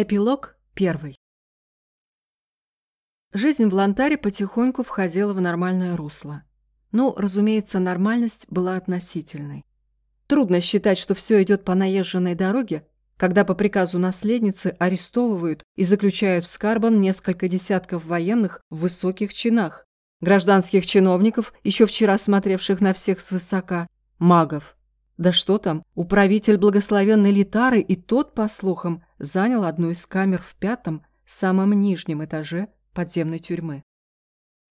Эпилог первый. Жизнь в Лантаре потихоньку входила в нормальное русло. Ну, разумеется, нормальность была относительной. Трудно считать, что все идет по наезженной дороге, когда по приказу наследницы арестовывают и заключают в Скарбан несколько десятков военных в высоких чинах, гражданских чиновников, еще вчера смотревших на всех свысока, магов. Да что там, управитель благословенной Литары и тот, по слухам, занял одну из камер в пятом, самом нижнем этаже подземной тюрьмы.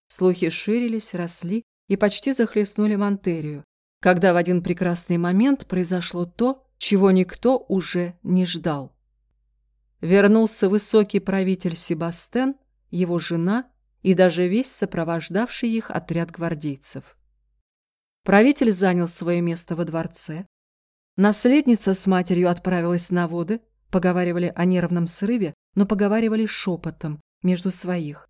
Слухи ширились, росли и почти захлестнули Монтерию, когда в один прекрасный момент произошло то, чего никто уже не ждал. Вернулся высокий правитель Себастен, его жена и даже весь сопровождавший их отряд гвардейцев. Правитель занял свое место во дворце. Наследница с матерью отправилась на воды, поговаривали о нервном срыве, но поговаривали шепотом, между своих.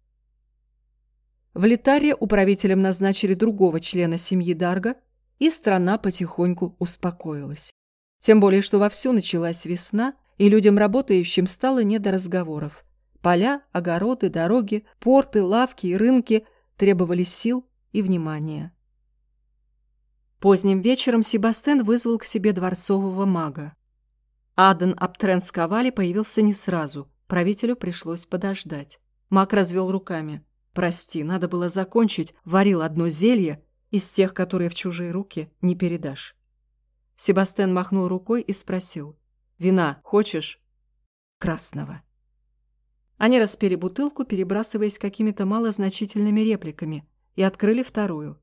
В Литаре управителем назначили другого члена семьи Дарга, и страна потихоньку успокоилась. Тем более, что вовсю началась весна, и людям работающим стало не до разговоров. Поля, огороды, дороги, порты, лавки и рынки требовали сил и внимания. Поздним вечером Себастен вызвал к себе дворцового мага. Аден Аптренсковали появился не сразу, правителю пришлось подождать. Маг развел руками. «Прости, надо было закончить, варил одно зелье из тех, которые в чужие руки не передашь». Себастен махнул рукой и спросил. «Вина хочешь?» «Красного». Они распили бутылку, перебрасываясь какими-то малозначительными репликами, и открыли вторую.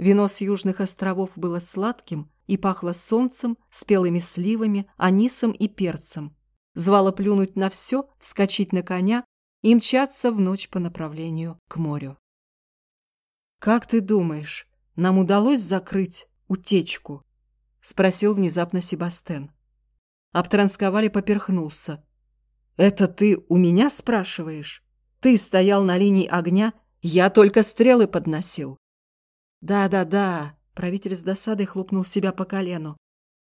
Вино с южных островов было сладким и пахло солнцем, спелыми сливами, анисом и перцем. Звало плюнуть на все, вскочить на коня и мчаться в ночь по направлению к морю. «Как ты думаешь, нам удалось закрыть утечку?» — спросил внезапно Себастен. Обтрансковали поперхнулся. «Это ты у меня спрашиваешь? Ты стоял на линии огня, я только стрелы подносил». «Да-да-да», — правитель с досадой хлопнул себя по колену.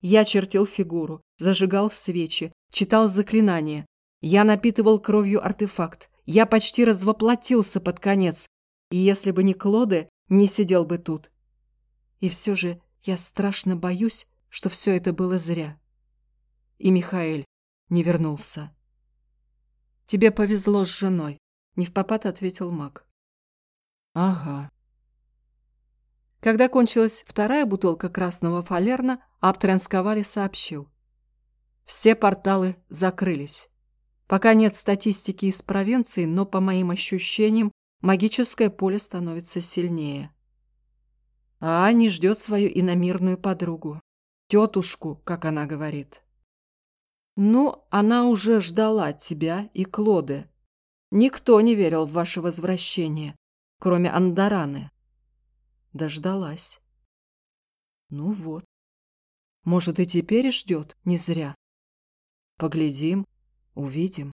«Я чертил фигуру, зажигал свечи, читал заклинания. Я напитывал кровью артефакт. Я почти развоплотился под конец. И если бы не Клоды, не сидел бы тут. И все же я страшно боюсь, что все это было зря. И Михаэль не вернулся. «Тебе повезло с женой», — не в попад ответил маг. «Ага», когда кончилась вторая бутылка красного фалерна, Аптрансковали сообщил. Все порталы закрылись. Пока нет статистики из провинции, но, по моим ощущениям, магическое поле становится сильнее. А Ани ждет свою иномирную подругу. Тетушку, как она говорит. Ну, она уже ждала тебя и Клоды. Никто не верил в ваше возвращение, кроме Андараны. Дождалась. Ну вот. Может, и теперь ждет не зря. Поглядим, увидим.